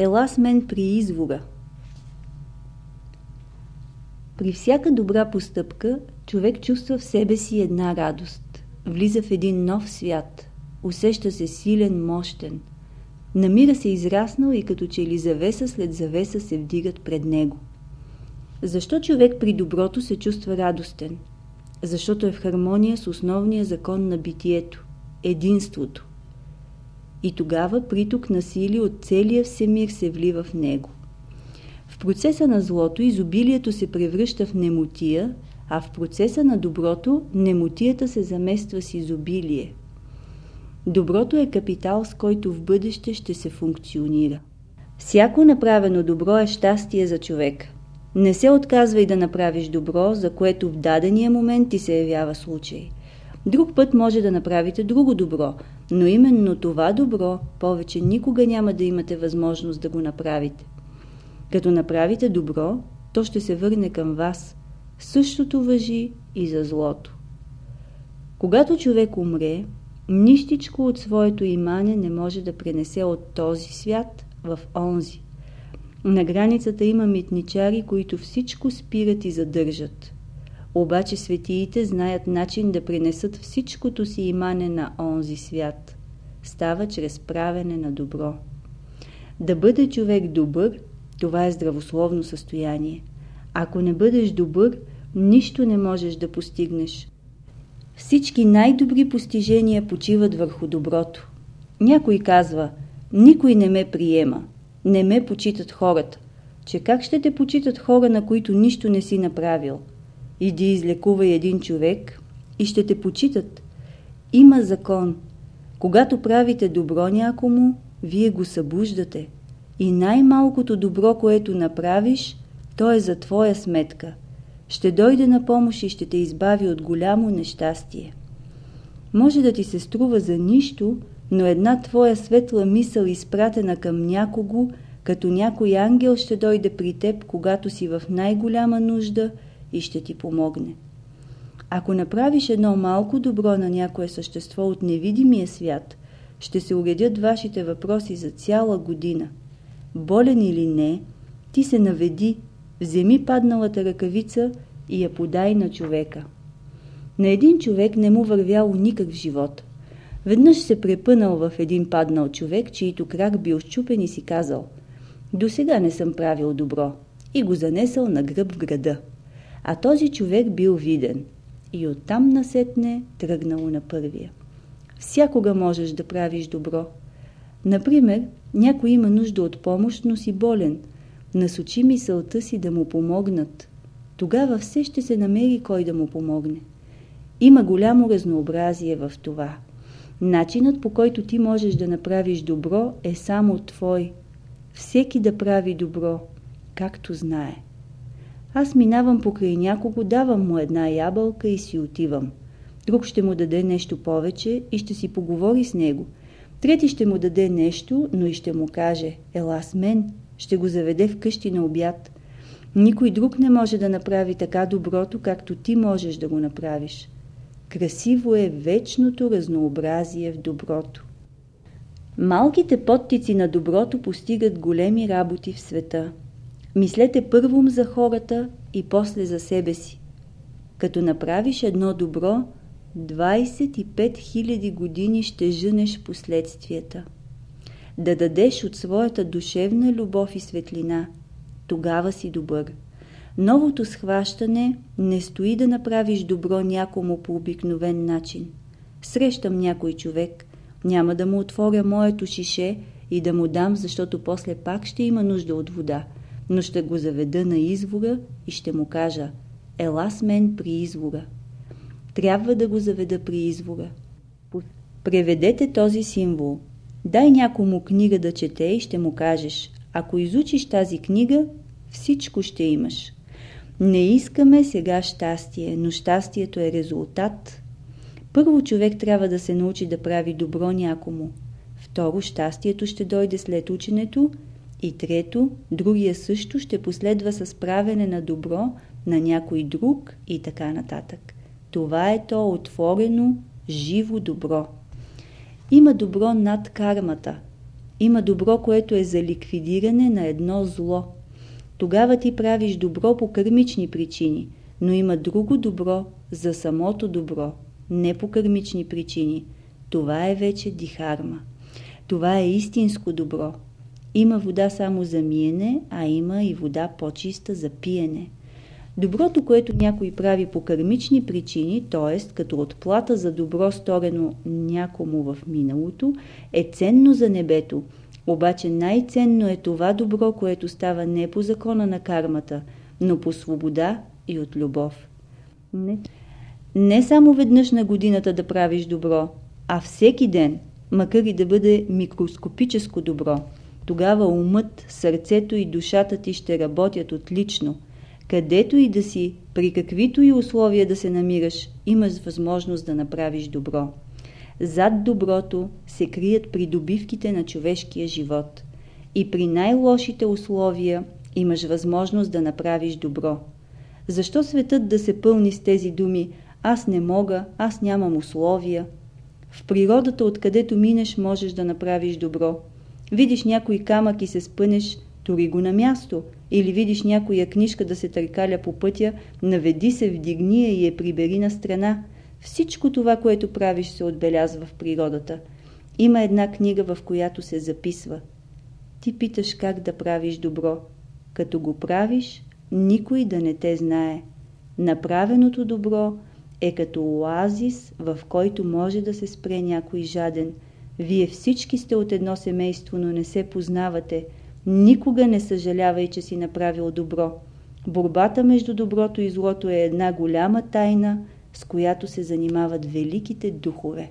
Ела с мен при извора. При всяка добра постъпка човек чувства в себе си една радост. Влиза в един нов свят. Усеща се силен, мощен. Намира се израснал и като че ли завеса след завеса се вдигат пред него. Защо човек при доброто се чувства радостен? Защото е в хармония с основния закон на битието – единството. И тогава приток на сили от целия всемир се влива в него. В процеса на злото изобилието се превръща в немотия, а в процеса на доброто немотията се замества с изобилие. Доброто е капитал, с който в бъдеще ще се функционира. Всяко направено добро е щастие за човек. Не се отказвай да направиш добро, за което в дадения момент ти се явява случай. Друг път може да направите друго добро, но именно това добро повече никога няма да имате възможност да го направите. Като направите добро, то ще се върне към вас. Същото въжи и за злото. Когато човек умре, нищичко от своето имане не може да пренесе от този свят в онзи. На границата има митничари, които всичко спират и задържат. Обаче светиите знаят начин да пренесат всичкото си имане на онзи свят. Става чрез правене на добро. Да бъде човек добър, това е здравословно състояние. Ако не бъдеш добър, нищо не можеш да постигнеш. Всички най-добри постижения почиват върху доброто. Някой казва, никой не ме приема, не ме почитат хората. Че как ще те почитат хора, на които нищо не си направил? Иди излекувай един човек и ще те почитат. Има закон. Когато правите добро някому, вие го събуждате. И най-малкото добро, което направиш, то е за твоя сметка. Ще дойде на помощ и ще те избави от голямо нещастие. Може да ти се струва за нищо, но една твоя светла мисъл, изпратена към някого, като някой ангел ще дойде при теб, когато си в най-голяма нужда и ще ти помогне. Ако направиш едно малко добро на някое същество от невидимия свят, ще се уредят вашите въпроси за цяла година. Болен или не, ти се наведи, вземи падналата ръкавица и я подай на човека. На един човек не му вървяло никак в живота. Веднъж се препънал в един паднал човек, чието крак бил щупен и си казал «До сега не съм правил добро» и го занесъл на гръб в града. А този човек бил виден и оттам насетне тръгнало на първия. Всякога можеш да правиш добро. Например, някой има нужда от помощ, но си болен. Насочи мисълта си да му помогнат. Тогава все ще се намери кой да му помогне. Има голямо разнообразие в това – Начинът по който ти можеш да направиш добро е само твой. Всеки да прави добро, както знае. Аз минавам покрай някого, давам му една ябълка и си отивам. Друг ще му даде нещо повече и ще си поговори с него. Трети ще му даде нещо, но и ще му каже «Ела с мен», ще го заведе вкъщи на обяд. Никой друг не може да направи така доброто, както ти можеш да го направиш. Красиво е вечното разнообразие в доброто. Малките подтици на доброто постигат големи работи в света. Мислете първо за хората и после за себе си. Като направиш едно добро, 25 000 години ще жънеш последствията. Да дадеш от своята душевна любов и светлина, тогава си добър. Новото схващане не стои да направиш добро някому по обикновен начин. Срещам някой човек, няма да му отворя моето шише и да му дам, защото после пак ще има нужда от вода, но ще го заведа на извора и ще му кажа «Ела с мен при извора». Трябва да го заведа при извора. Преведете този символ. Дай някому книга да чете и ще му кажеш «Ако изучиш тази книга, всичко ще имаш». Не искаме сега щастие, но щастието е резултат. Първо човек трябва да се научи да прави добро някому. Второ, щастието ще дойде след ученето. И трето, другия също ще последва с правене на добро на някой друг и така нататък. Това е то отворено, живо добро. Има добро над кармата. Има добро, което е за ликвидиране на едно зло. Тогава ти правиш добро по кърмични причини, но има друго добро за самото добро, не по кърмични причини. Това е вече дихарма. Това е истинско добро. Има вода само за миене, а има и вода по-чиста за пиене. Доброто, което някой прави по кърмични причини, т.е. като отплата за добро сторено някому в миналото, е ценно за небето, обаче най-ценно е това добро, което става не по закона на кармата, но по свобода и от любов. Не, не само веднъж на годината да правиш добро, а всеки ден, макар и да бъде микроскопическо добро. Тогава умът, сърцето и душата ти ще работят отлично – където и да си, при каквито и условия да се намираш, имаш възможност да направиш добро. Зад доброто се крият придобивките на човешкия живот. И при най-лошите условия имаш възможност да направиш добро. Защо светът да се пълни с тези думи «Аз не мога, аз нямам условия»? В природата, откъдето минеш, можеш да направиш добро. Видиш някой камък и се спънеш, тори го на място – или видиш някоя книжка да се търкаля по пътя, наведи се, вдигни я и я прибери на страна. Всичко това, което правиш, се отбелязва в природата. Има една книга, в която се записва. Ти питаш как да правиш добро. Като го правиш, никой да не те знае. Направеното добро е като оазис, в който може да се спре някой жаден. Вие всички сте от едно семейство, но не се познавате – Никога не съжалявай, че си направил добро. Борбата между доброто и злото е една голяма тайна, с която се занимават великите духове.